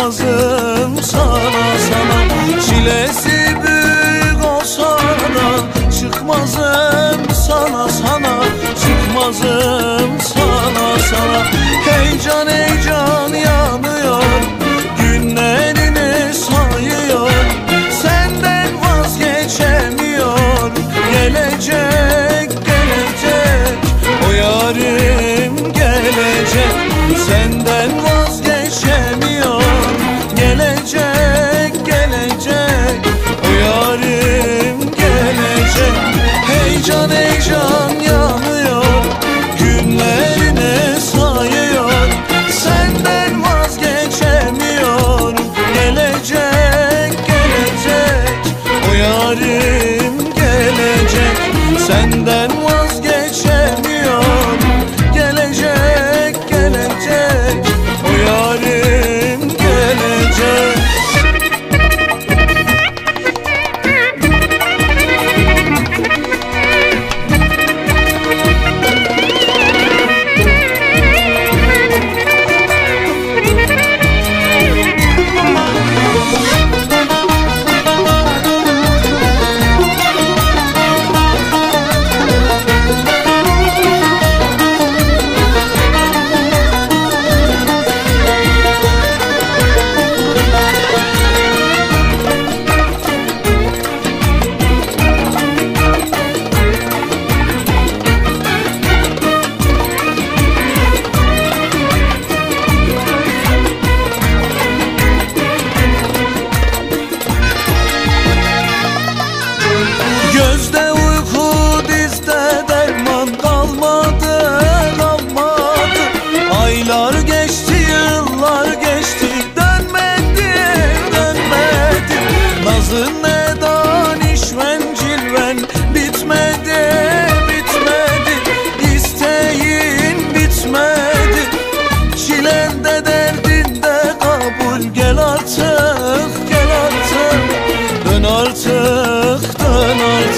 Çıkmazım sana sana Çilesi büyük olsa da çıkmazım sana sana Çıkmazım sana sana. Heyecan heyecan yanıyor Günlerini sayıyor. Senden vazgeçemiyor Gelecek gelecek. O yarim gelecek Senden Senden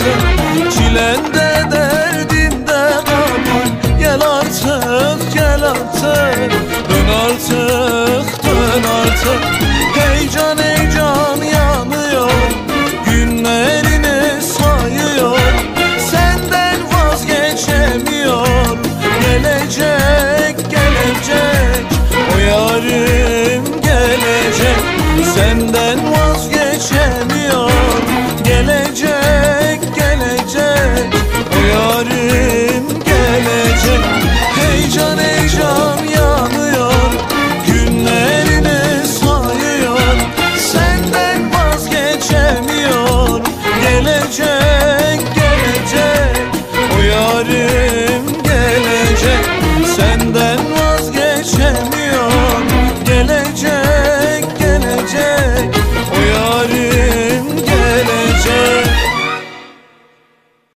aman Çilende derdinde aman Gel artık gel artık. Dön artık dön artık. Heyecan heyecan yanıyor. Günlerini sayıyor. Senden vazgeçemiyor. Gelecek gelecek. O yarın gelecek. Senden vazgeçemiyor. Gelecek. gelecek